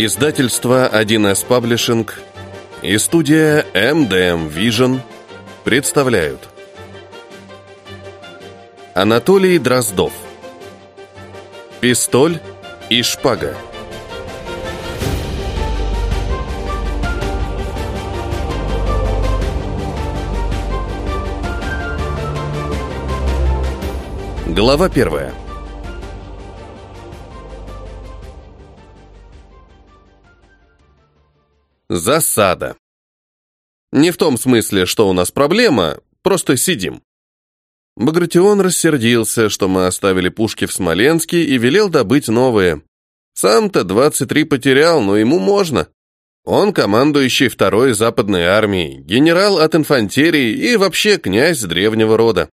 Издательство 1С Паблишинг и студия MDM Vision представляют. Анатолий Дроздов. Пистоль и шпага. Глава первая Засада. Не в том смысле, что у нас проблема, просто сидим. Багратион рассердился, что мы оставили пушки в Смоленске и велел добыть новые. Сам-то 23 потерял, но ему можно. Он командующий второй западной армией, генерал от инфантерии и вообще князь древнего рода.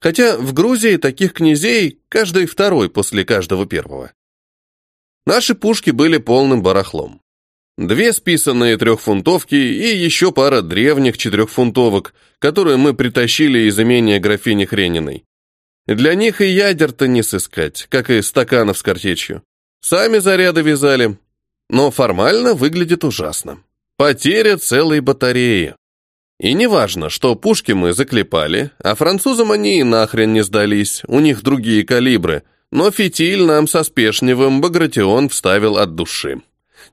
Хотя в Грузии таких князей каждый второй после каждого первого. Наши пушки были полным барахлом. Две списанные трехфунтовки и еще пара древних четырехфунтовок, которые мы притащили из имения графини Хрениной. Для них и ядер-то не сыскать, как и стаканов с картечью. Сами заряды вязали. Но формально выглядит ужасно. Потеря целой батареи. И не важно, что пушки мы заклепали, а французам они и нахрен не сдались, у них другие калибры, но фитиль нам со Спешневым Багратион вставил от души.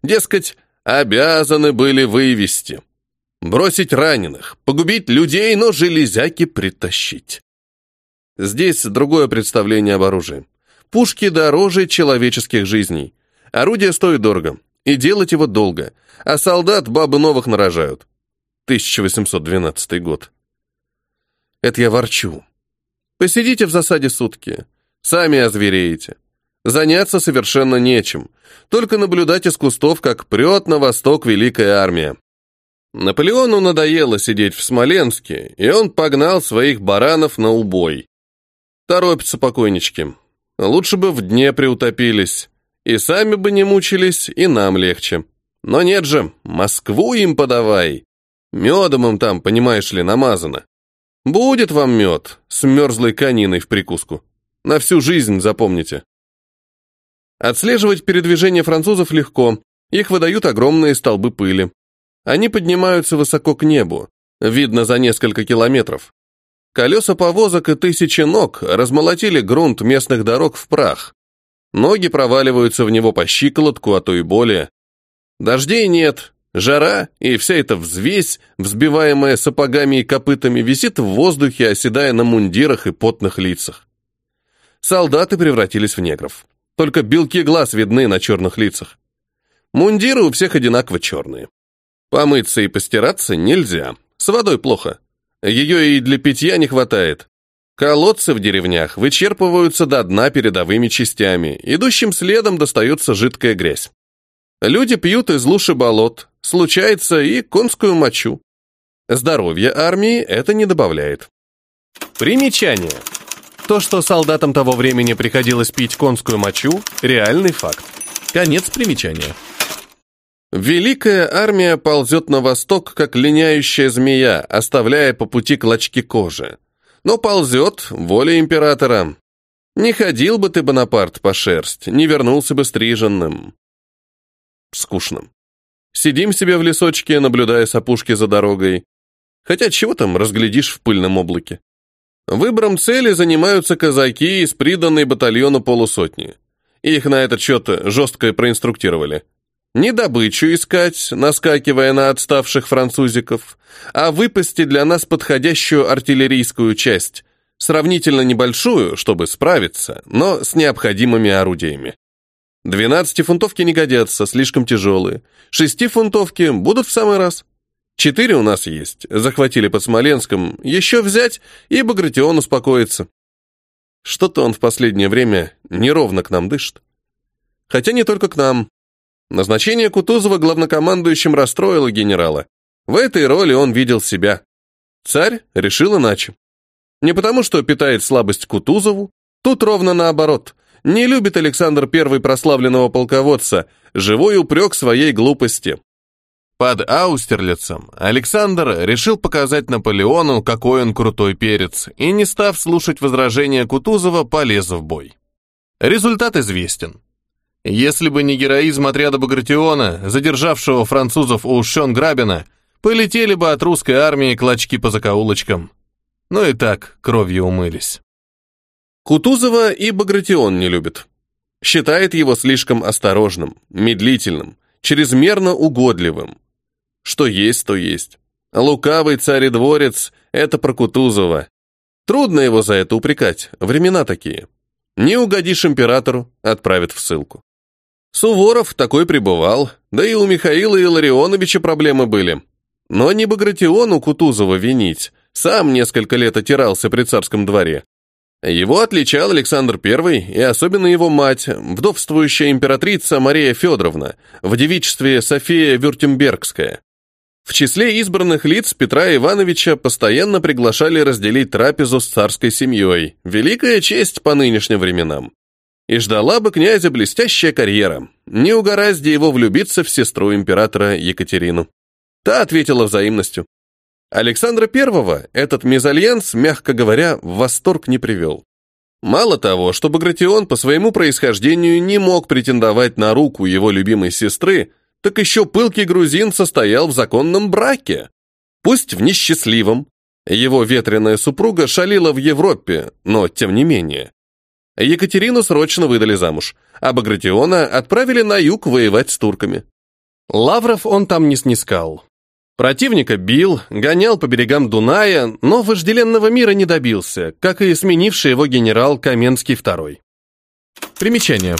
Дескать, обязаны были вывести. Бросить раненых, погубить людей, но железяки притащить. Здесь другое представление об оружии. Пушки дороже человеческих жизней. Орудие стоит дорого, и делать его долго, а солдат бабы новых нарожают. 1812 год. Это я ворчу. Посидите в засаде сутки, сами озвереете. Заняться совершенно нечем, только наблюдать из кустов, как прет на восток великая армия. Наполеону надоело сидеть в Смоленске, и он погнал своих баранов на убой. Торопятся покойнички. Лучше бы в дне приутопились. И сами бы не мучились, и нам легче. Но нет же, Москву им подавай. Медом им там, понимаешь ли, намазано. Будет вам мед с мерзлой кониной в прикуску. На всю жизнь запомните. Отслеживать передвижение французов легко, их выдают огромные столбы пыли. Они поднимаются высоко к небу, видно за несколько километров. Колеса повозок и тысячи ног размолотили грунт местных дорог в прах. Ноги проваливаются в него по щиколотку, а то и более. Дождей нет, жара, и вся эта взвесь, взбиваемая сапогами и копытами, висит в воздухе, оседая на мундирах и потных лицах. Солдаты превратились в негров. Только белки глаз видны на черных лицах. Мундиры у всех одинаково черные. Помыться и постираться нельзя. С водой плохо. Ее и для питья не хватает. Колодцы в деревнях вычерпываются до дна передовыми частями, идущим следом достается жидкая грязь. Люди пьют из луши болот, случается и конскую мочу. Здоровье армии это не добавляет. Примечание. То, что солдатам того времени приходилось пить конскую мочу, реальный факт. Конец примечания. Великая армия ползет на восток, как линяющая змея, оставляя по пути клочки кожи. Но ползет воля императора. Не ходил бы ты, Бонапарт, по шерсть, не вернулся бы стриженным. Скучно. Сидим себе в лесочке, наблюдая с опушки за дорогой. Хотя чего там разглядишь в пыльном облаке? Выбором цели занимаются казаки из приданной батальону полусотни. Их на этот счет жестко проинструктировали. Не добычу искать, наскакивая на отставших французиков, а выпасти для нас подходящую артиллерийскую часть, сравнительно небольшую, чтобы справиться, но с необходимыми орудиями. Двенадцатифунтовки не годятся, слишком тяжелые. Шестифунтовки будут в самый раз. Четыре у нас есть, захватили под Смоленском, еще взять, и Багратион успокоится. Что-то он в последнее время неровно к нам дышит. Хотя не только к нам. Назначение Кутузова главнокомандующим расстроило генерала. В этой роли он видел себя. Царь решил иначе. Не потому, что питает слабость Кутузову, тут ровно наоборот. Не любит Александр I прославленного полководца, живой упрек своей глупости. Под Аустерлицем Александр решил показать Наполеону, какой он крутой перец, и, не став слушать возражения Кутузова, полез в бой. Результат известен. Если бы не героизм отряда Багратиона, задержавшего французов у Шон-Грабина, полетели бы от русской армии клочки по закоулочкам. Ну и так, кровью умылись. Кутузова и Багратион не любит. Считает его слишком осторожным, медлительным, чрезмерно угодливым. Что есть, то есть. Лукавый царь-дворец — это про Кутузова. Трудно его за это упрекать, времена такие. Не угодишь императору, отправят в ссылку. Суворов такой пребывал, да и у Михаила Илларионовича проблемы были. Но не Багратиону Кутузова винить, сам несколько лет отирался при царском дворе. Его отличал Александр I и особенно его мать, вдовствующая императрица Мария Федоровна, в девичестве София Вюртембергская. В числе избранных лиц Петра Ивановича постоянно приглашали разделить трапезу с царской семьей, великая честь по нынешним временам. И ждала бы князя блестящая карьера, не угоразди его влюбиться в сестру императора Екатерину. Та ответила взаимностью. Александра I этот мезальянс, мягко говоря, в восторг не привел. Мало того, что Багратион по своему происхождению не мог претендовать на руку его любимой сестры, так еще пылкий грузин состоял в законном браке. Пусть в несчастливом. Его ветреная супруга шалила в Европе, но тем не менее. Екатерину срочно выдали замуж, а Багратиона отправили на юг воевать с турками. Лавров он там не снискал. Противника бил, гонял по берегам Дуная, но вожделенного мира не добился, как и сменивший его генерал Каменский II. Примечание.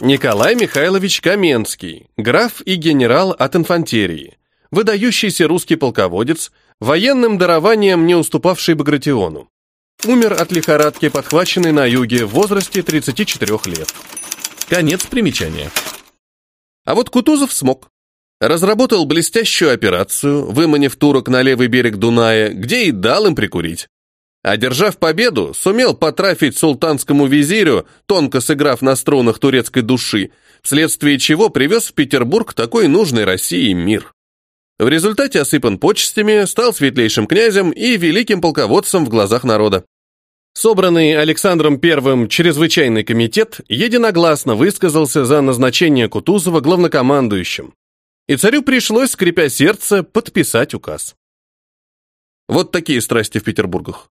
Николай Михайлович Каменский, граф и генерал от инфантерии, выдающийся русский полководец, военным дарованием не уступавший Багратиону. Умер от лихорадки, подхваченной на юге в возрасте 34 лет. Конец примечания. А вот Кутузов смог. Разработал блестящую операцию, выманив турок на левый берег Дуная, где и дал им прикурить. Одержав победу, сумел потрафить султанскому визирю, тонко сыграв на струнах турецкой души, вследствие чего привез в Петербург такой нужный России мир. В результате осыпан почестями, стал светлейшим князем и великим полководцем в глазах народа. Собранный Александром I чрезвычайный комитет единогласно высказался за назначение Кутузова главнокомандующим, и царю пришлось, скрипя сердце, подписать указ. Вот такие страсти в Петербургах.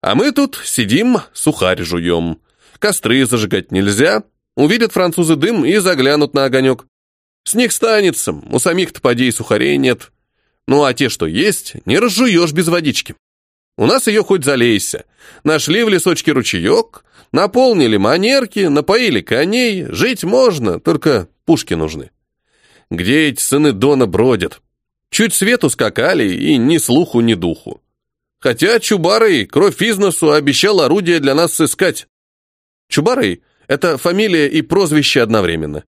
А мы тут сидим, сухарь жуем. Костры зажигать нельзя. Увидят французы дым и заглянут на огонек. С них станется, у самих-то подей сухарей нет. Ну а те, что есть, не разжуешь без водички. У нас ее хоть залейся. Нашли в лесочке ручеек, наполнили манерки, напоили коней, жить можно, только пушки нужны. Где эти сыны Дона бродят? Чуть свету скакали, и ни слуху, ни духу. Хотя Чубарый, кровь из носу, обещал орудие для нас сыскать. Чубарый — это фамилия и прозвище одновременно.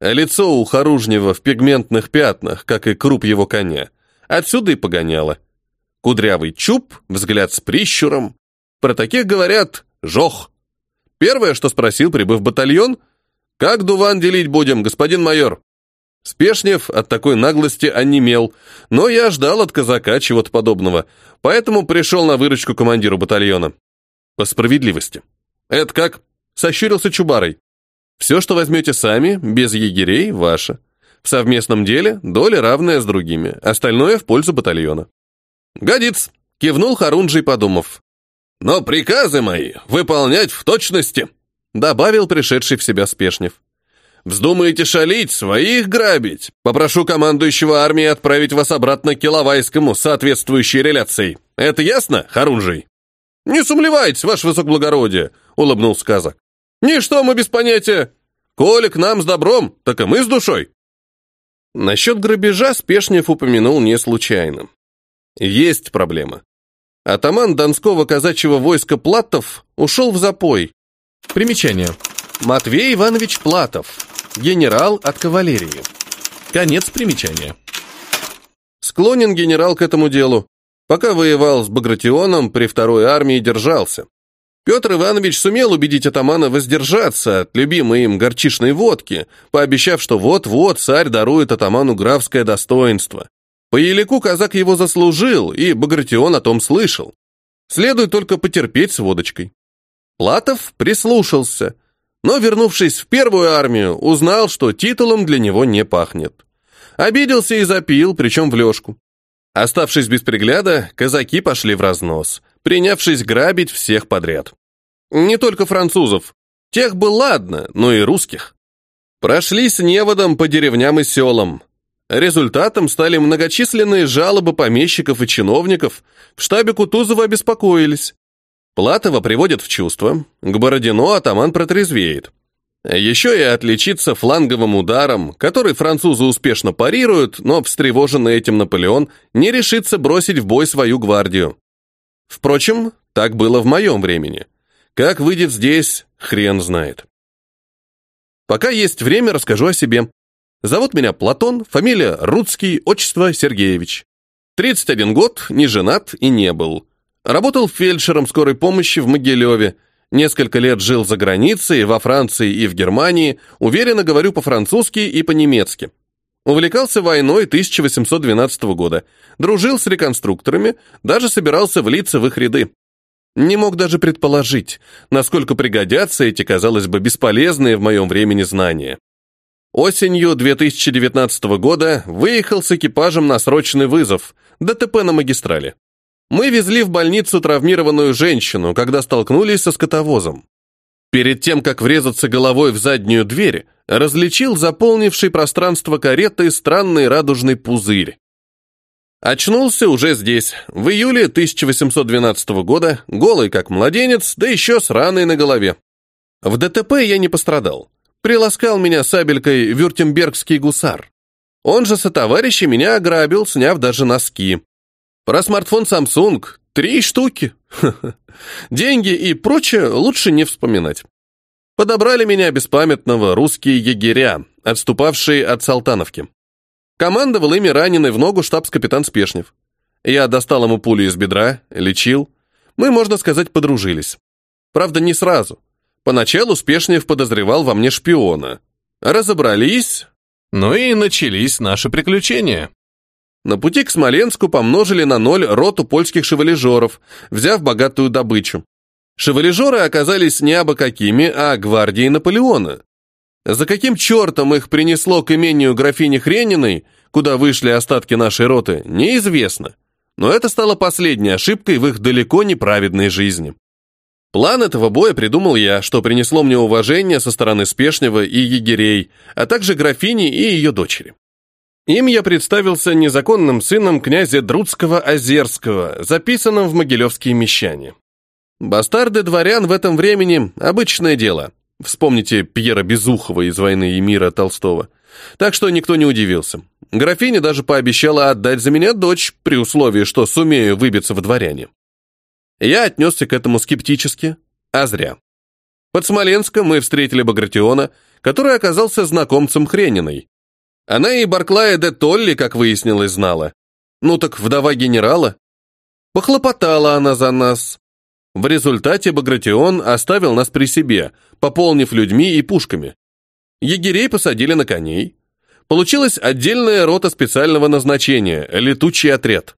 Лицо у Харужнева в пигментных пятнах, как и круп его коня. Отсюда и погоняло. Кудрявый чуб, взгляд с прищуром. Про таких говорят «жох». Первое, что спросил, прибыв батальон, «Как дуван делить будем, господин майор?» Спешнев от такой наглости онемел, но я ждал от казака чего-то подобного, поэтому пришел на выручку командиру батальона. По справедливости. «Это как?» — сощурился Чубарой. «Все, что возьмете сами, без егерей, ваше. В совместном деле доля равная с другими, остальное в пользу батальона». «Годится», — кивнул Харунжий, подумав. «Но приказы мои выполнять в точности», — добавил пришедший в себя Спешнев. Вздумаете шалить, своих грабить? Попрошу командующего армии отправить вас обратно к Киловайскому с соответствующей реляцией. Это ясно, Харунжий?» «Не сумлевайтесь, ваше высокоблагородие», — улыбнулся казак. «Ничто мы без понятия. Коли к нам с добром, так и мы с душой». Насчет грабежа Спешнев упомянул не случайно. Есть проблема. Атаман Донского казачьего войска Платов ушел в запой. Примечание. Матвей Иванович Платов, генерал от кавалерии. Конец примечания. Склонен генерал к этому делу. Пока воевал с Багратионом, при второй армии держался. Петр Иванович сумел убедить атамана воздержаться от любимой им горчишной водки, пообещав, что вот-вот царь дарует атаману графское достоинство. По елику казак его заслужил, и Багратион о том слышал. Следует только потерпеть с водочкой. Платов прислушался – Но, вернувшись в первую армию, узнал, что титулом для него не пахнет. Обиделся и запил, причем в лёжку. Оставшись без пригляда, казаки пошли в разнос, принявшись грабить всех подряд. Не только французов. Тех бы ладно, но и русских. Прошлись неводом по деревням и селам. Результатом стали многочисленные жалобы помещиков и чиновников. В штабе Кутузова обеспокоились. Платова приводят в чувство, к Бородино атаман протрезвеет. Еще и отличиться фланговым ударом, который французы успешно парируют, но встревоженный этим Наполеон не решится бросить в бой свою гвардию. Впрочем, так было в моем времени. Как выйдет здесь, хрен знает. Пока есть время, расскажу о себе. Зовут меня Платон, фамилия Рудский, отчество Сергеевич. 31 год, не женат и не был. Работал фельдшером скорой помощи в Могилеве, Несколько лет жил за границей, во Франции и в Германии, уверенно говорю по-французски и по-немецки. Увлекался войной 1812 года, дружил с реконструкторами, даже собирался влиться в их ряды. Не мог даже предположить, насколько пригодятся эти, казалось бы, бесполезные в моем времени знания. Осенью 2019 года выехал с экипажем на срочный вызов, ДТП на магистрали. Мы везли в больницу травмированную женщину, когда столкнулись со скотовозом. Перед тем, как врезаться головой в заднюю дверь, различил заполнивший пространство кареты странный радужный пузырь. Очнулся уже здесь, в июле 1812 года, голый как младенец, да еще с раной на голове. В ДТП я не пострадал. Приласкал меня сабелькой вюртембергский гусар. Он же со товарища меня ограбил, сняв даже носки. Про смартфон Samsung три штуки. Деньги и прочее лучше не вспоминать. Подобрали меня беспамятного русские егеря, отступавшие от Салтановки. Командовал ими раненый в ногу штабс-капитан Спешнев. Я достал ему пулю из бедра, лечил. Мы, можно сказать, подружились. Правда, не сразу. Поначалу Спешнев подозревал во мне шпиона. Разобрались, ну и начались наши приключения. На пути к Смоленску помножили на ноль роту польских шевалежеров, взяв богатую добычу. Шевалежеры оказались не абы какими, а гвардией Наполеона. За каким чертом их принесло к имению графини Хрениной, куда вышли остатки нашей роты, неизвестно. Но это стало последней ошибкой в их далеко не праведной жизни. План этого боя придумал я, что принесло мне уважение со стороны Спешнева и егерей, а также графини и ее дочери. Им я представился незаконным сыном князя Друцкого-Озерского, записанным в Могилевские мещане. Бастарды дворян в этом времени – обычное дело. Вспомните Пьера Безухова из «Войны и мира» Толстого. Так что никто не удивился. Графиня даже пообещала отдать за меня дочь, при условии, что сумею выбиться в дворяне. Я отнесся к этому скептически, а зря. Под Смоленском мы встретили Багратиона, который оказался знакомцем Хрениной. Она и Барклая де Толли, как выяснилось, знала. Ну так вдова генерала. Похлопотала она за нас. В результате Багратион оставил нас при себе, пополнив людьми и пушками. Егерей посадили на коней. Получилась отдельная рота специального назначения – летучий отряд.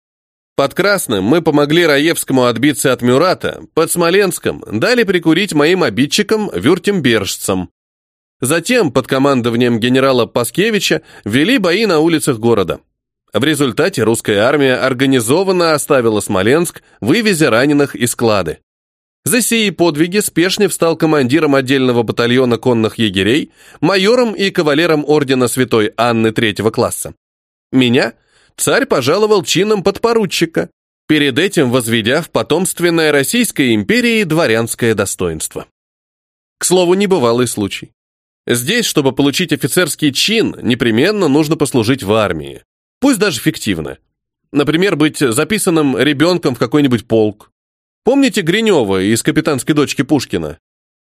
Под Красным мы помогли Раевскому отбиться от Мюрата, под Смоленском дали прикурить моим обидчикам, вюртембержцам. Затем, под командованием генерала Паскевича, вели бои на улицах города. В результате русская армия организованно оставила Смоленск, вывезя раненых из склады. За сии подвиги Спешнев стал командиром отдельного батальона конных егерей, майором и кавалером ордена Святой Анны третьего класса. Меня царь пожаловал чином подпоручика, перед этим возведя в потомственное Российской империи дворянское достоинство. К слову, небывалый случай. Здесь, чтобы получить офицерский чин, непременно нужно послужить в армии. Пусть даже фиктивно. Например, быть записанным ребенком в какой-нибудь полк. Помните Гринева из «Капитанской дочки» Пушкина?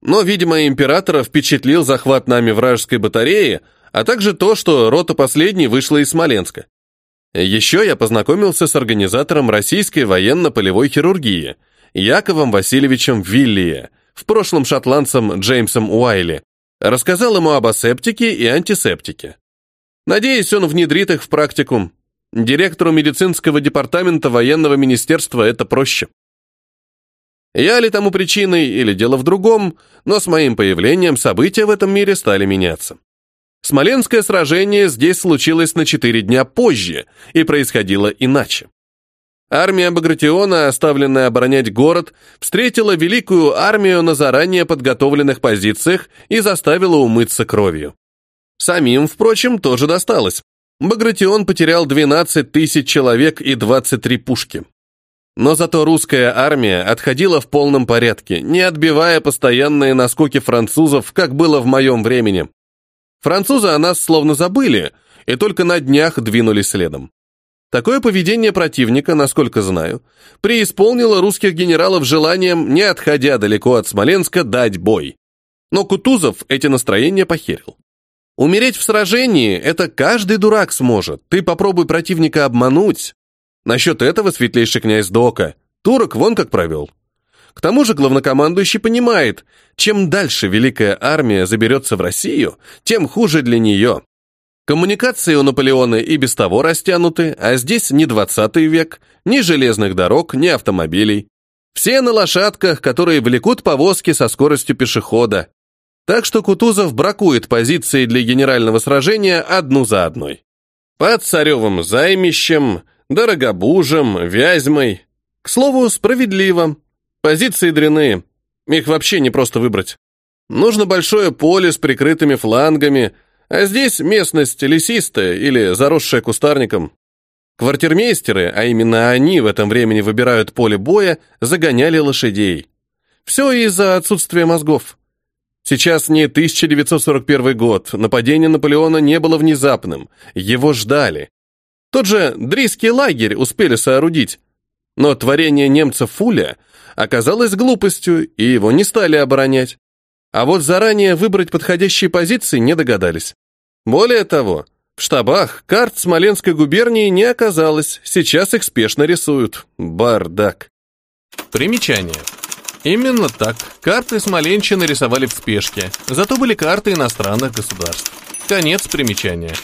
Но, видимо, императора впечатлил захват нами вражеской батареи, а также то, что рота последней вышла из Смоленска. Еще я познакомился с организатором российской военно-полевой хирургии, Яковом Васильевичем Виллия, в прошлом шотландцем Джеймсом Уайли, Рассказал ему об асептике и антисептике. Надеюсь, он внедрит их в практику. Директору медицинского департамента военного министерства это проще. Я ли тому причиной или дело в другом, но с моим появлением события в этом мире стали меняться. Смоленское сражение здесь случилось на четыре дня позже и происходило иначе. Армия Багратиона, оставленная оборонять город, встретила великую армию на заранее подготовленных позициях и заставила умыться кровью. Самим, впрочем, тоже досталось. Багратион потерял 12 тысяч человек и 23 пушки. Но зато русская армия отходила в полном порядке, не отбивая постоянные наскоки французов, как было в моем времени. Французы о нас словно забыли, и только на днях двинулись следом. Такое поведение противника, насколько знаю, преисполнило русских генералов желанием, не отходя далеко от Смоленска, дать бой. Но Кутузов эти настроения похерил. Умереть в сражении – это каждый дурак сможет. Ты попробуй противника обмануть. Насчет этого светлейший князь Дока. Турок вон как провел. К тому же главнокомандующий понимает, чем дальше Великая Армия заберется в Россию, тем хуже для нее. Коммуникации у Наполеона и без того растянуты, а здесь не 20 век, ни железных дорог, ни автомобилей. Все на лошадках, которые влекут повозки со скоростью пешехода. Так что Кутузов бракует позиции для генерального сражения одну за одной. Под Царевым займищем, Дорогобужем, Вязьмой. К слову, справедливо. Позиции дряные. Их вообще не просто выбрать. Нужно большое поле с прикрытыми флангами – а здесь местность лесистая или заросшая кустарником. Квартирмейстеры, а именно они в этом времени выбирают поле боя, загоняли лошадей. Все из-за отсутствия мозгов. Сейчас не 1941 год, нападение Наполеона не было внезапным, его ждали. Тот же Дрийский лагерь успели соорудить, но творение немцев Фуля оказалось глупостью, и его не стали оборонять. А вот заранее выбрать подходящие позиции не догадались. Более того, в штабах карт Смоленской губернии не оказалось, сейчас их спешно рисуют. Бардак. Примечание. Именно так. Карты Смоленщины рисовали в спешке, зато были карты иностранных государств. Конец примечания.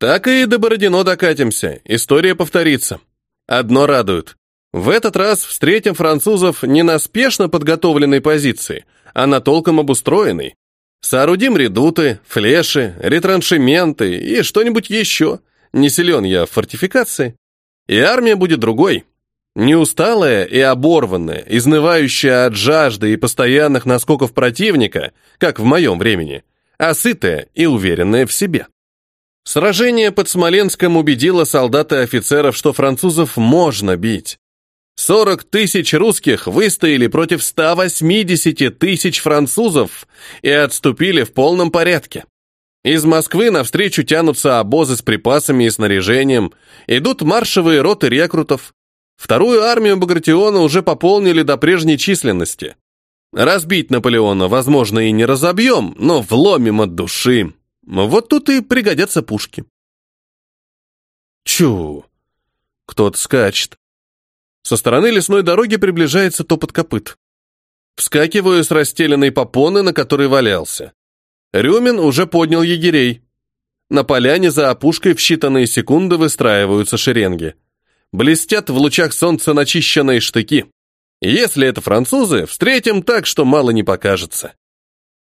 Так и до Бородино докатимся, история повторится. Одно радует. В этот раз встретим французов не на спешно подготовленной позиции, а на толком обустроенной. Соорудим редуты, флеши, ретраншементы и что-нибудь еще. Не силен я в фортификации. И армия будет другой. Не усталая и оборванная, изнывающая от жажды и постоянных наскоков противника, как в моем времени, а сытая и уверенная в себе. Сражение под Смоленском убедило солдат и офицеров, что французов можно бить. 40 тысяч русских выстояли против 180 тысяч французов и отступили в полном порядке. Из Москвы навстречу тянутся обозы с припасами и снаряжением, идут маршевые роты рекрутов. Вторую армию Багратиона уже пополнили до прежней численности. Разбить Наполеона, возможно, и не разобьем, но вломим от души. Вот тут и пригодятся пушки. Чу, кто-то скачет. Со стороны лесной дороги приближается топот копыт. Вскакиваю с расстеленной попоны, на которой валялся. Рюмин уже поднял егерей. На поляне за опушкой в считанные секунды выстраиваются шеренги. Блестят в лучах солнца начищенные штыки. Если это французы, встретим так, что мало не покажется.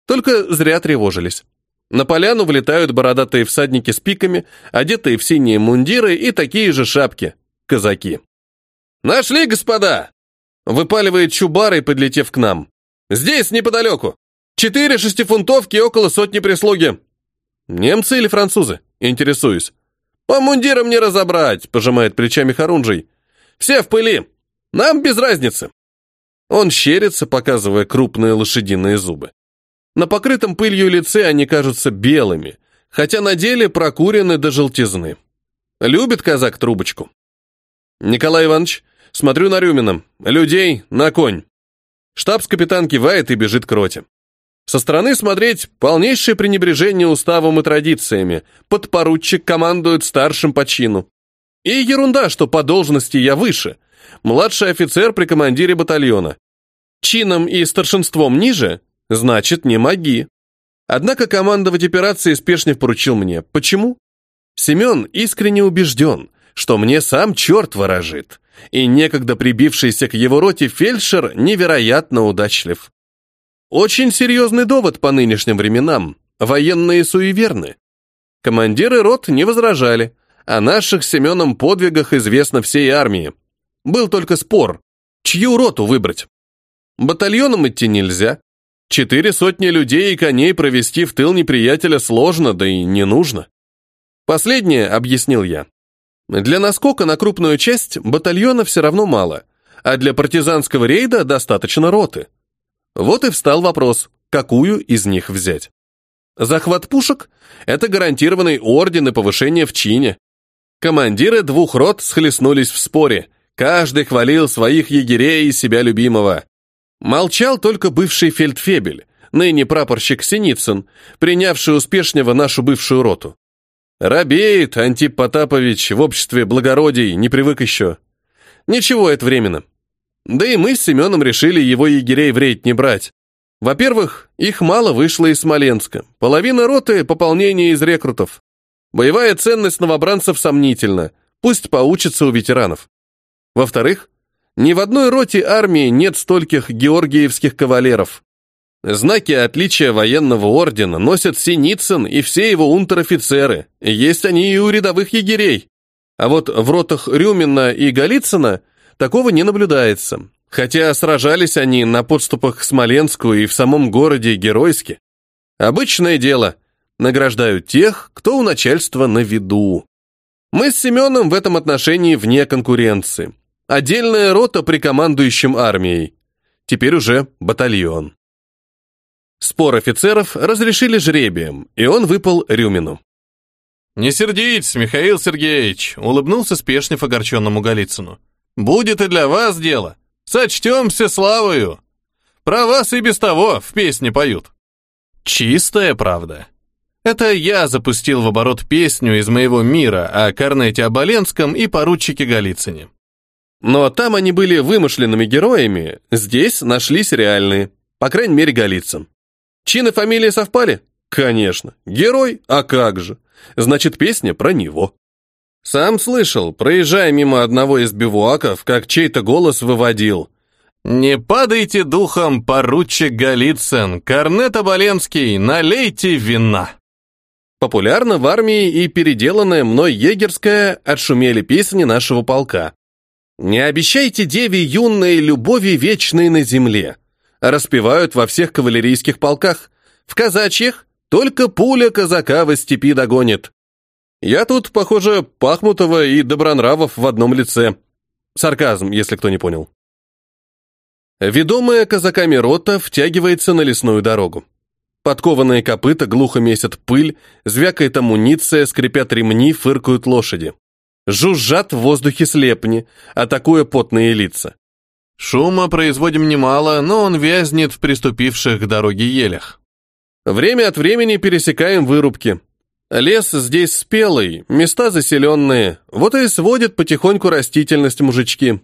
Только зря тревожились. На поляну влетают бородатые всадники с пиками, одетые в синие мундиры и такие же шапки – казаки. «Нашли, господа!» Выпаливает Чубарый, подлетев к нам. «Здесь, неподалеку. Четыре шестифунтовки и около сотни прислуги». «Немцы или французы?» Интересуюсь. «По мундирам не разобрать», — пожимает плечами Харунжий. «Все в пыли. Нам без разницы». Он щерится, показывая крупные лошадиные зубы. На покрытом пылью лице они кажутся белыми, хотя на деле прокурены до желтизны. Любит казак трубочку. Николай Иванович, Смотрю на Рюмина. Людей на конь. Штабс-капитан кивает и бежит к роте. Со стороны смотреть полнейшее пренебрежение уставом и традициями. Подпоручик командует старшим по чину. И ерунда, что по должности я выше. Младший офицер при командире батальона. Чином и старшинством ниже, значит, не маги. Однако командовать операцией Спешнев поручил мне. Почему? Семен искренне убежден, что мне сам черт ворожит и некогда прибившийся к его роте фельдшер невероятно удачлив. Очень серьезный довод по нынешним временам. Военные суеверны. Командиры рот не возражали. О наших Семеном подвигах известно всей армии. Был только спор, чью роту выбрать. Батальоном идти нельзя. Четыре сотни людей и коней провести в тыл неприятеля сложно, да и не нужно. Последнее, объяснил я. Для наскока на крупную часть батальона все равно мало, а для партизанского рейда достаточно роты. Вот и встал вопрос, какую из них взять. Захват пушек – это гарантированный орден и повышение в чине. Командиры двух рот схлестнулись в споре. Каждый хвалил своих егерей и себя любимого. Молчал только бывший фельдфебель, ныне прапорщик Синицын, принявший успешнего нашу бывшую роту. Робеет Антип Потапович в обществе благородий, не привык еще. Ничего, это временно. Да и мы с Семеном решили его егерей в рейд не брать. Во-первых, их мало вышло из Смоленска. Половина роты – пополнение из рекрутов. Боевая ценность новобранцев сомнительна. Пусть поучатся у ветеранов. Во-вторых, ни в одной роте армии нет стольких георгиевских кавалеров. Знаки отличия военного ордена носят Синицын и все его унтер-офицеры. Есть они и у рядовых егерей. А вот в ротах Рюмина и Голицына такого не наблюдается. Хотя сражались они на подступах к Смоленску и в самом городе геройски. Обычное дело. Награждают тех, кто у начальства на виду. Мы с Семеном в этом отношении вне конкуренции. Отдельная рота при командующем армией. Теперь уже батальон. Спор офицеров разрешили жребием, и он выпал Рюмину. «Не сердитесь, Михаил Сергеевич», — улыбнулся Спешнев огорченному Голицыну. «Будет и для вас дело. Сочтемся славою. Про вас и без того в песне поют». Чистая правда. Это я запустил в оборот песню из моего мира о Корнете Оболенском и поручике Голицыне. Но там они были вымышленными героями, здесь нашлись реальные, по крайней мере, Голицын. Чин и фамилия совпали? Конечно. Герой? А как же? Значит, песня про него. Сам слышал, проезжая мимо одного из бивуаков, как чей-то голос выводил. «Не падайте духом, поручик Голицын, Корнет Оболенский, налейте вина!» Популярна в армии и переделанная мной егерская отшумели песни нашего полка. «Не обещайте деве юной любови вечной на земле», распевают во всех кавалерийских полках. В казачьих только пуля казака во степи догонит. Я тут, похоже, Пахмутова и Добронравов в одном лице. Сарказм, если кто не понял. Ведомая казаками рота втягивается на лесную дорогу. Подкованные копыта глухо месят пыль, звякает амуниция, скрипят ремни, фыркают лошади. Жужжат в воздухе слепни, атакуя потные лица. Шума производим немало, но он вязнет в приступивших к дороге елях. Время от времени пересекаем вырубки. Лес здесь спелый, места заселенные, вот и сводят потихоньку растительность мужички.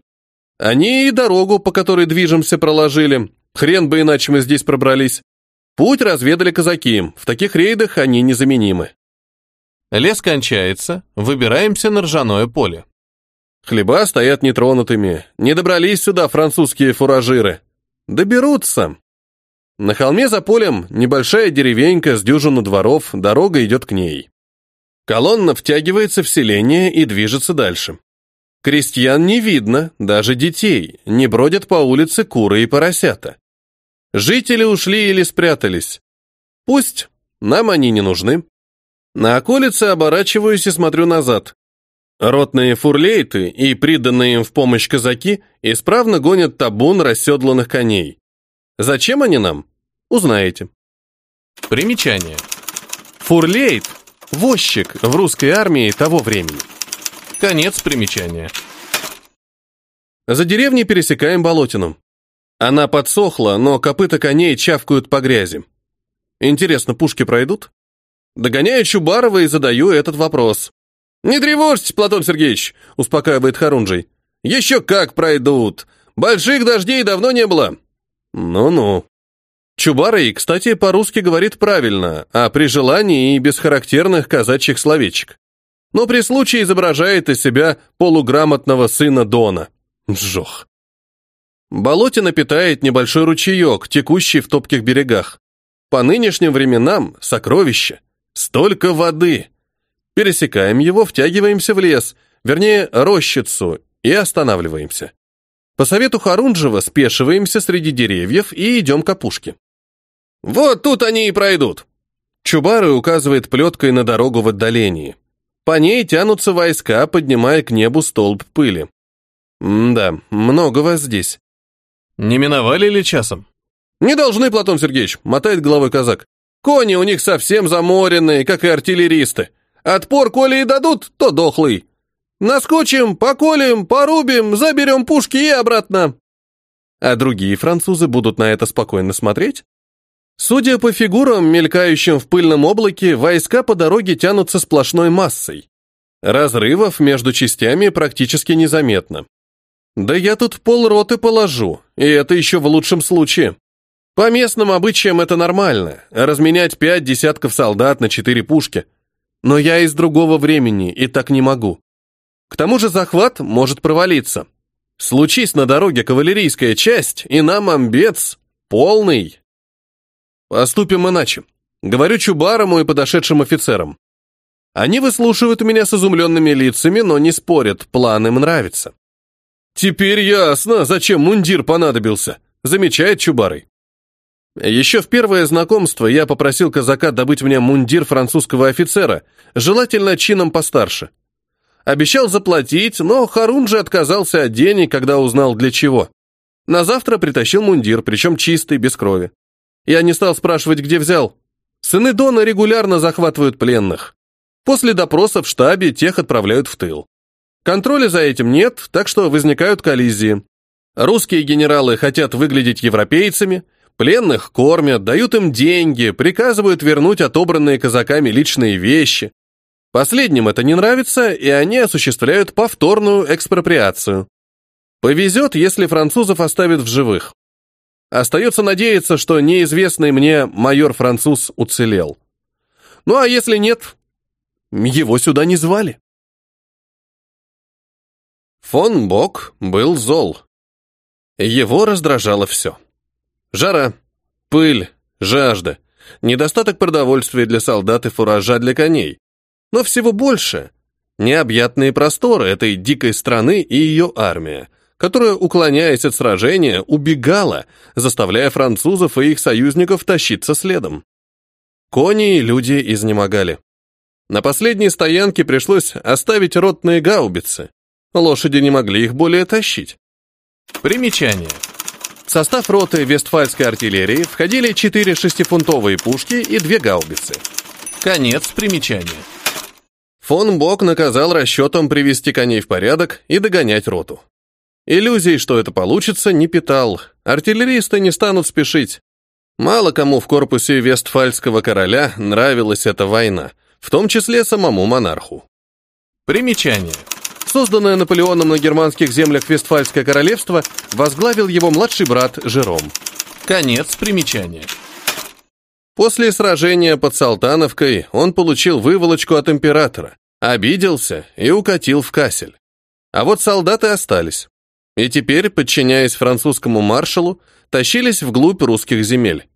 Они и дорогу, по которой движемся, проложили. Хрен бы иначе мы здесь пробрались. Путь разведали казаки, в таких рейдах они незаменимы. Лес кончается, выбираемся на ржаное поле. Хлеба стоят нетронутыми. Не добрались сюда французские фуражиры. Доберутся. На холме за полем небольшая деревенька с дюжину дворов, дорога идет к ней. Колонна втягивается в селение и движется дальше. Крестьян не видно, даже детей, не бродят по улице куры и поросята. Жители ушли или спрятались. Пусть, нам они не нужны. На околице оборачиваюсь и смотрю назад. Ротные фурлейты и приданные им в помощь казаки исправно гонят табун расседланных коней. Зачем они нам? Узнаете. Примечание. Фурлейт – возчик в русской армии того времени. Конец примечания. За деревней пересекаем болотину. Она подсохла, но копыта коней чавкают по грязи. Интересно, пушки пройдут? Догоняю Чубарова и задаю этот вопрос. «Не тревожьтесь, Платон Сергеевич», — успокаивает Харунжий. «Еще как пройдут. Больших дождей давно не было». «Ну-ну». Чубарый, кстати, по-русски говорит правильно, а при желании и без характерных казачьих словечек. Но при случае изображает из себя полуграмотного сына Дона. Жох. Болотина питает небольшой ручеек, текущий в топких берегах. По нынешним временам сокровище. Столько воды. Пересекаем его, втягиваемся в лес, вернее, рощицу, и останавливаемся. По совету Харунжева спешиваемся среди деревьев и идем к опушке. «Вот тут они и пройдут!» Чубары указывает плеткой на дорогу в отдалении. По ней тянутся войска, поднимая к небу столб пыли. да, много вас здесь. Не миновали ли часом? Не должны, Платон Сергеевич, мотает головой казак. Кони у них совсем заморенные, как и артиллеристы. Отпор, коли и дадут, то дохлый. Наскочим, поколем, порубим, заберем пушки и обратно. А другие французы будут на это спокойно смотреть? Судя по фигурам, мелькающим в пыльном облаке, войска по дороге тянутся сплошной массой. Разрывов между частями практически незаметно. Да я тут полроты положу, и это еще в лучшем случае. По местным обычаям это нормально, разменять пять десятков солдат на четыре пушки. Но я из другого времени и так не могу. К тому же захват может провалиться. Случись на дороге кавалерийская часть, и нам амбец полный. Поступим иначе. Говорю Чубарому и подошедшим офицерам. Они выслушивают меня с изумленными лицами, но не спорят, план им нравится. Теперь ясно, зачем мундир понадобился, замечает Чубарый. Еще в первое знакомство я попросил казака добыть мне мундир французского офицера, желательно чином постарше. Обещал заплатить, но Харун же отказался от денег, когда узнал для чего. На завтра притащил мундир, причем чистый, без крови. Я не стал спрашивать, где взял. Сыны Дона регулярно захватывают пленных. После допроса в штабе тех отправляют в тыл. Контроля за этим нет, так что возникают коллизии. Русские генералы хотят выглядеть европейцами, пленных кормят, дают им деньги, приказывают вернуть отобранные казаками личные вещи. Последним это не нравится, и они осуществляют повторную экспроприацию. Повезет, если французов оставят в живых. Остается надеяться, что неизвестный мне майор-француз уцелел. Ну а если нет, его сюда не звали. Фон Бок был зол. Его раздражало все. Жара, пыль, жажда, недостаток продовольствия для солдат и фуража для коней. Но всего больше — необъятные просторы этой дикой страны и ее армия, которая, уклоняясь от сражения, убегала, заставляя французов и их союзников тащиться следом. Кони и люди изнемогали. На последней стоянке пришлось оставить ротные гаубицы. Лошади не могли их более тащить. Примечание. В состав роты Вестфальской артиллерии входили четыре шестифунтовые пушки и две гаубицы. Конец примечания. Фон Бок наказал расчетам привести коней в порядок и догонять роту. Иллюзий, что это получится, не питал. Артиллеристы не станут спешить. Мало кому в корпусе Вестфальского короля нравилась эта война, в том числе самому монарху. Примечание. Созданное Наполеоном на германских землях Вестфальское королевство возглавил его младший брат Жером. Конец примечания. После сражения под Салтановкой он получил выволочку от императора, обиделся и укатил в Кассель. А вот солдаты остались и теперь, подчиняясь французскому маршалу, тащились вглубь русских земель.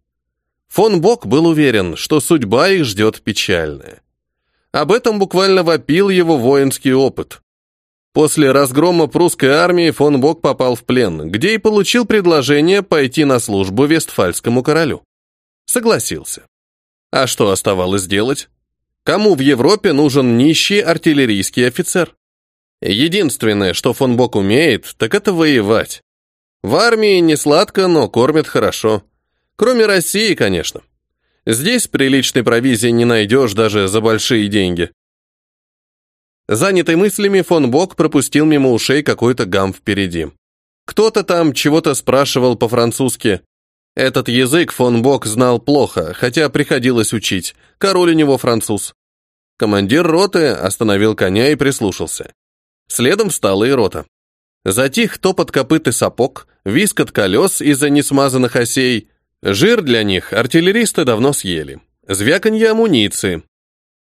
Фон Бок был уверен, что судьба их ждет печальная. Об этом буквально вопил его воинский опыт. После разгрома прусской армии фон Бок попал в плен, где и получил предложение пойти на службу Вестфальскому королю. Согласился. А что оставалось делать? Кому в Европе нужен нищий артиллерийский офицер? Единственное, что фон Бок умеет, так это воевать. В армии не сладко, но кормят хорошо. Кроме России, конечно. Здесь приличной провизии не найдешь даже за большие деньги. Занятый мыслями, фон Бок пропустил мимо ушей какой-то гам впереди. Кто-то там чего-то спрашивал по-французски. Этот язык фон Бок знал плохо, хотя приходилось учить. Король у него француз. Командир роты остановил коня и прислушался. Следом встала и рота. Затих топот копыт и сапог, виск от колес из-за несмазанных осей. Жир для них артиллеристы давно съели. Звяканье амуниции.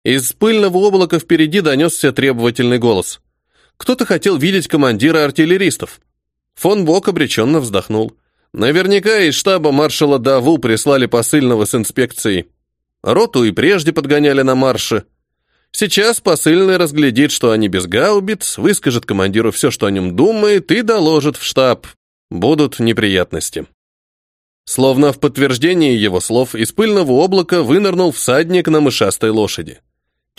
Из пыльного облака впереди донесся требовательный голос. Кто-то хотел видеть командира артиллеристов. Фон Бок обреченно вздохнул. Наверняка из штаба маршала Даву прислали посыльного с инспекцией. Роту и прежде подгоняли на марше. Сейчас посыльный разглядит, что они без гаубиц, выскажет командиру все, что о нем думает, и доложит в штаб. Будут неприятности. Словно в подтверждение его слов из пыльного облака вынырнул всадник на мышастой лошади.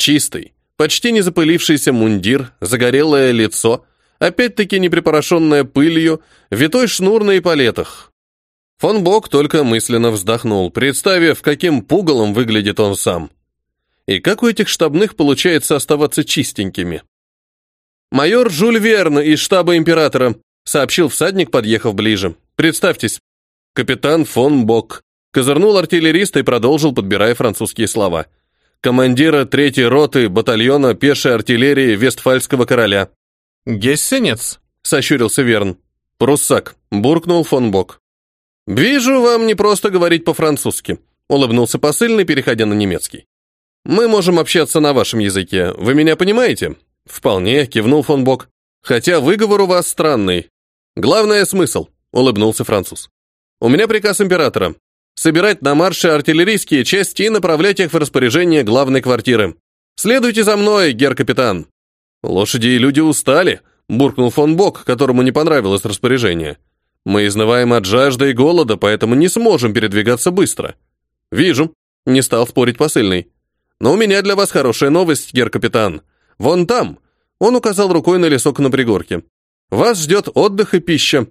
Чистый, почти не запылившийся мундир, загорелое лицо, опять-таки не припорошенное пылью, витой шнур на эполетах. Фон Бок только мысленно вздохнул, представив, каким пугалом выглядит он сам. И как у этих штабных получается оставаться чистенькими? «Майор Жюль Верн из штаба императора», — сообщил всадник, подъехав ближе. «Представьтесь». «Капитан фон Бок», — козырнул артиллерист и продолжил, подбирая французские слова. «Командира третьей роты батальона пешей артиллерии Вестфальского короля». «Гессенец», — сощурился Верн. «Пруссак», — буркнул фон Бок. «Вижу, вам не просто говорить по-французски», — улыбнулся посыльный, переходя на немецкий. Мы можем общаться на вашем языке. Вы меня понимаете? Вполне, кивнул фон Бок. Хотя выговор у вас странный. Главное смысл, улыбнулся француз. У меня приказ императора. Собирать на марше артиллерийские части и направлять их в распоряжение главной квартиры. Следуйте за мной, гер-капитан. Лошади и люди устали, буркнул фон Бок, которому не понравилось распоряжение. Мы изнываем от жажды и голода, поэтому не сможем передвигаться быстро. Вижу, не стал спорить посыльный. Но у меня для вас хорошая новость, гер-капитан. Вон там, он указал рукой на лесок на пригорке. Вас ждет отдых и пища.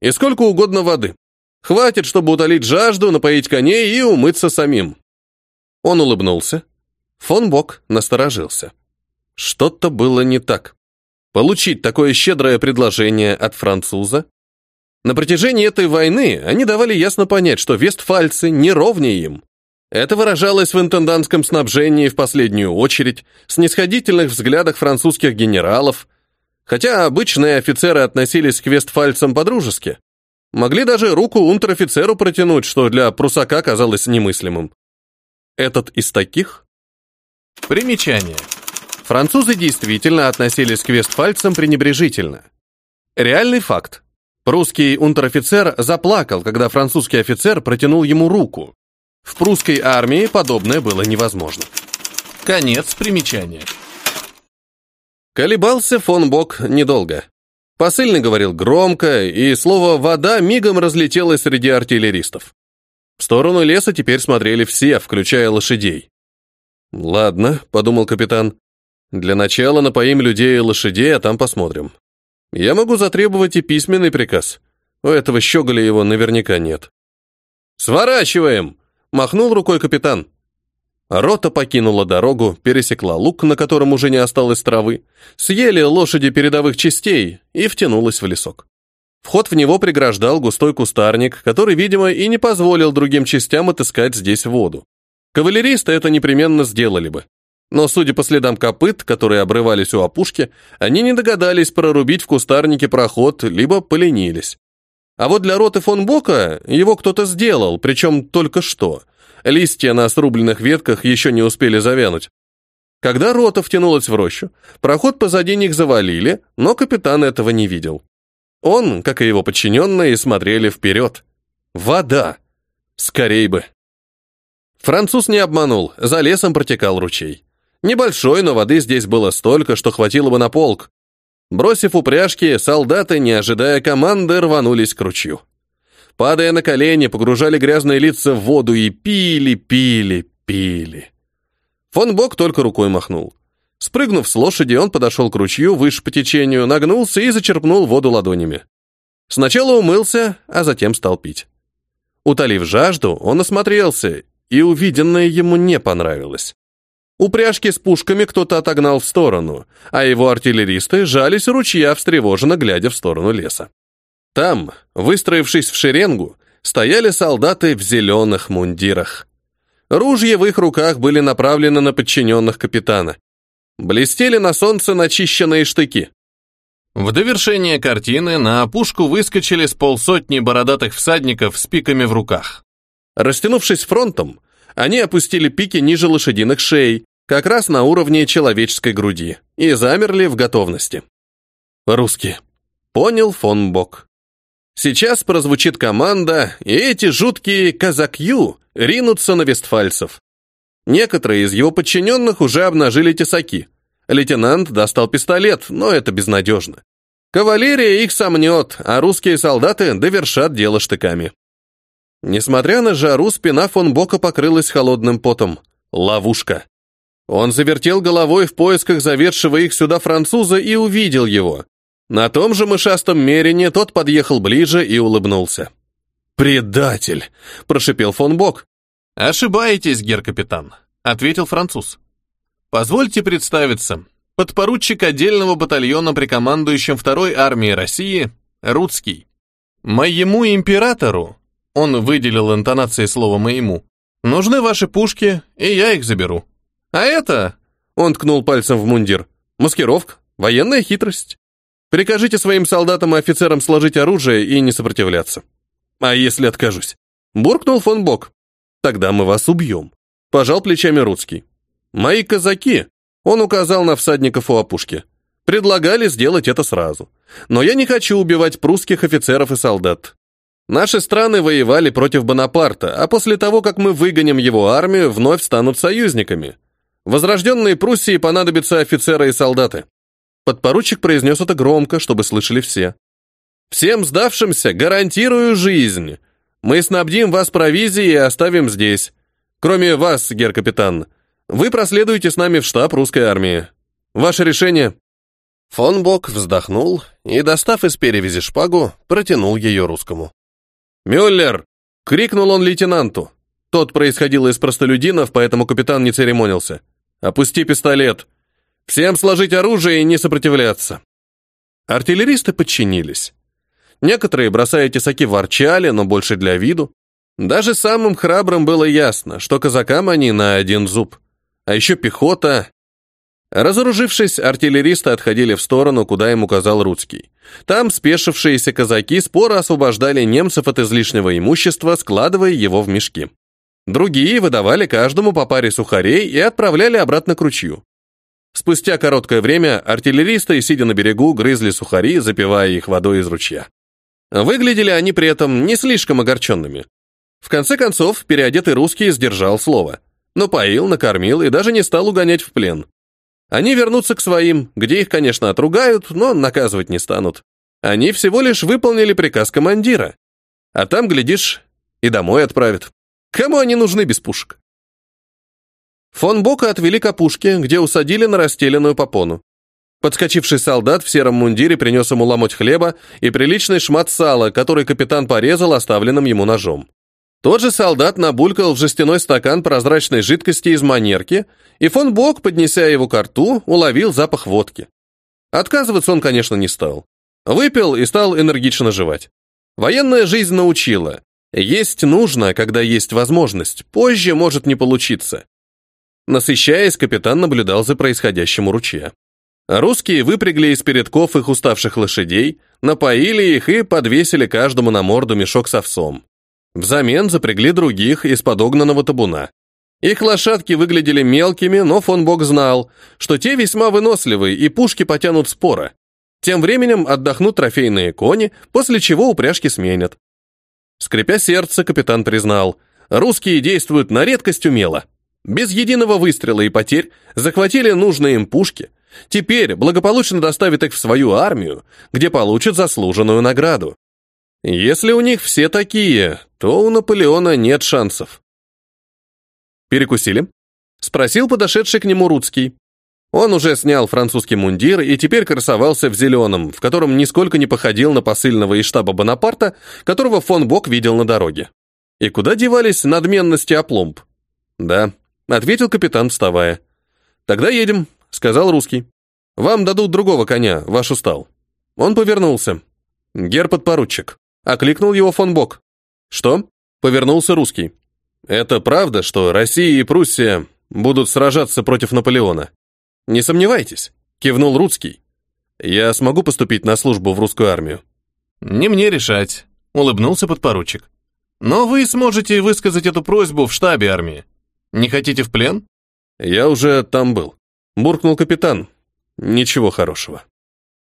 И сколько угодно воды. Хватит, чтобы утолить жажду, напоить коней и умыться самим. Он улыбнулся. Фон Бок насторожился. Что-то было не так. Получить такое щедрое предложение от француза? На протяжении этой войны они давали ясно понять, что вестфальцы не ровнее им. Это выражалось в интендантском снабжении в последнюю очередь, снисходительных взглядах французских генералов, хотя обычные офицеры относились к вестфальцам по-дружески. Могли даже руку унтер-офицеру протянуть, что для прусака казалось немыслимым. Этот из таких? Примечание. Французы действительно относились к вестфальцам пренебрежительно. Реальный факт. Прусский унтер-офицер заплакал, когда французский офицер протянул ему руку. В прусской армии подобное было невозможно. Конец примечания. Колебался фон Бок недолго. Посыльный говорил громко, и слово «вода» мигом разлетелось среди артиллеристов. В сторону леса теперь смотрели все, включая лошадей. «Ладно», — подумал капитан, — «для начала напоим людей и лошадей, а там посмотрим. Я могу затребовать и письменный приказ. У этого щеголя его наверняка нет». «Сворачиваем!» Махнул рукой капитан. Рота покинула дорогу, пересекла луг, на котором уже не осталось травы, съели лошади передовых частей и втянулась в лесок. Вход в него преграждал густой кустарник, который, видимо, и не позволил другим частям отыскать здесь воду. Кавалеристы это непременно сделали бы. Но, судя по следам копыт, которые обрывались у опушки, они не догадались прорубить в кустарнике проход, либо поленились. А вот для роты фон Бока его кто-то сделал, причем только что. Листья на срубленных ветках еще не успели завянуть. Когда рота втянулась в рощу, проход позади них завалили, но капитан этого не видел. Он, как и его подчиненные, смотрели вперед. Вода! Скорей бы! Француз не обманул, за лесом протекал ручей. Небольшой, но воды здесь было столько, что хватило бы на полк. Бросив упряжки, солдаты, не ожидая команды, рванулись к ручью. Падая на колени, погружали грязные лица в воду и пили, пили, пили. Фон Бок только рукой махнул. Спрыгнув с лошади, он подошел к ручью выше по течению, нагнулся и зачерпнул воду ладонями. Сначала умылся, а затем стал пить. Утолив жажду, он осмотрелся, и увиденное ему не понравилось. Упряжки с пушками кто-то отогнал в сторону, а его артиллеристы жались у ручья, встревоженно глядя в сторону леса. Там, выстроившись в шеренгу, стояли солдаты в зеленых мундирах. Ружья в их руках были направлены на подчиненных капитана. Блестели на солнце начищенные штыки. В довершение картины на опушку выскочили с полсотни бородатых всадников с пиками в руках. Растянувшись фронтом, они опустили пики ниже лошадиных шеи, как раз на уровне человеческой груди, и замерли в готовности. Русские. Понял фон Бок. Сейчас прозвучит команда, и эти жуткие казакью ринутся на вестфальцев. Некоторые из его подчиненных уже обнажили тесаки. Лейтенант достал пистолет, но это безнадежно. Кавалерия их сомнет, а русские солдаты довершат дело штыками. Несмотря на жару, спина фон Бока покрылась холодным потом. Ловушка. Он завертел головой в поисках заведшего их сюда француза и увидел его. На том же мышастом мерине тот подъехал ближе и улыбнулся. «Предатель!» – прошипел фон Бок. «Ошибаетесь, гер-капитан», — ответил француз. «Позвольте представиться. Подпоручик отдельного батальона при командующем второй армии России Рудский. Моему императору, он выделил интонацией слова «моему», нужны ваши пушки, и я их заберу. А это, он ткнул пальцем в мундир, маскировка, военная хитрость. Прикажите своим солдатам и офицерам сложить оружие и не сопротивляться. А если откажусь? Буркнул фон Бок. Тогда мы вас убьем. Пожал плечами Рудский. Мои казаки, он указал на всадников у опушки, предлагали сделать это сразу. Но я не хочу убивать прусских офицеров и солдат. Наши страны воевали против Бонапарта, а после того, как мы выгоним его армию, вновь станут союзниками. Возрожденной Пруссии понадобятся офицеры и солдаты. Подпоручик произнес это громко, чтобы слышали все. Всем сдавшимся гарантирую жизнь. Мы снабдим вас провизией и оставим здесь. Кроме вас, гер-капитан, вы проследуете с нами в штаб русской армии. Ваше решение?» Фон Бок вздохнул и, достав из перевязи шпагу, протянул ее русскому. «Мюллер!» — крикнул он лейтенанту. Тот происходил из простолюдинов, поэтому капитан не церемонился. «Опусти пистолет! Всем сложить оружие и не сопротивляться!» Артиллеристы подчинились. Некоторые, бросая тесаки, ворчали, но больше для виду. Даже самым храбрым было ясно, что казакам они на один зуб. А еще пехота. Разоружившись, артиллеристы отходили в сторону, куда им указал Рудский. Там спешившиеся казаки споро освобождали немцев от излишнего имущества, складывая его в мешки. Другие выдавали каждому по паре сухарей и отправляли обратно к ручью. Спустя короткое время артиллеристы, сидя на берегу, грызли сухари, запивая их водой из ручья. Выглядели они при этом не слишком огорченными. В конце концов, переодетый русский сдержал слово. Но поил, накормил и даже не стал угонять в плен. Они вернутся к своим, где их, конечно, отругают, но наказывать не станут. Они всего лишь выполнили приказ командира. А там, глядишь, и домой отправят. Кому они нужны без пушек? Фон Бока отвели к опушке, где усадили на расстеленную попону. Подскочивший солдат в сером мундире принес ему ломоть хлеба и приличный шмат сала, который капитан порезал оставленным ему ножом. Тот же солдат набулькал в жестяной стакан прозрачной жидкости из манерки, и фон Бок, поднеся его к рту, уловил запах водки. Отказываться он, конечно, не стал. Выпил и стал энергично жевать. Военная жизнь научила. Есть нужно, когда есть возможность, позже может не получиться. Насыщаясь, капитан наблюдал за происходящим у ручья. Русские выпрягли из передков их уставших лошадей, напоили их и подвесили каждому на морду мешок с овсом. Взамен запрягли других из подогнанного табуна. Их лошадки выглядели мелкими, но фон Бог знал, что те весьма выносливые и пушки потянут спора. Тем временем отдохнут трофейные кони, после чего упряжки сменят. Скрипя сердце, капитан признал, русские действуют на редкость умело. Без единого выстрела и потерь захватили нужные им пушки – Теперь благополучно доставит их в свою армию, где получат заслуженную награду. Если у них все такие, то у Наполеона нет шансов. Перекусили? Спросил подошедший к нему Рудский. Он уже снял французский мундир и теперь красовался в зеленом, в котором нисколько не походил на посыльного из штаба Бонапарта, которого фон Бок видел на дороге. И куда девались надменности опломб? Да, ответил капитан, вставая. Тогда едем, сказал русский. Вам дадут другого коня, ваш устал. Он повернулся. Гер подпоручик. Окликнул его фон Бок. Что? Повернулся русский. Это правда, что Россия и Пруссия будут сражаться против Наполеона? Не сомневайтесь, кивнул Рудский. Я смогу поступить на службу в русскую армию. Не мне решать, улыбнулся подпоручик. Но вы сможете высказать эту просьбу в штабе армии. Не хотите в плен? Я уже там был буркнул капитан. Ничего хорошего.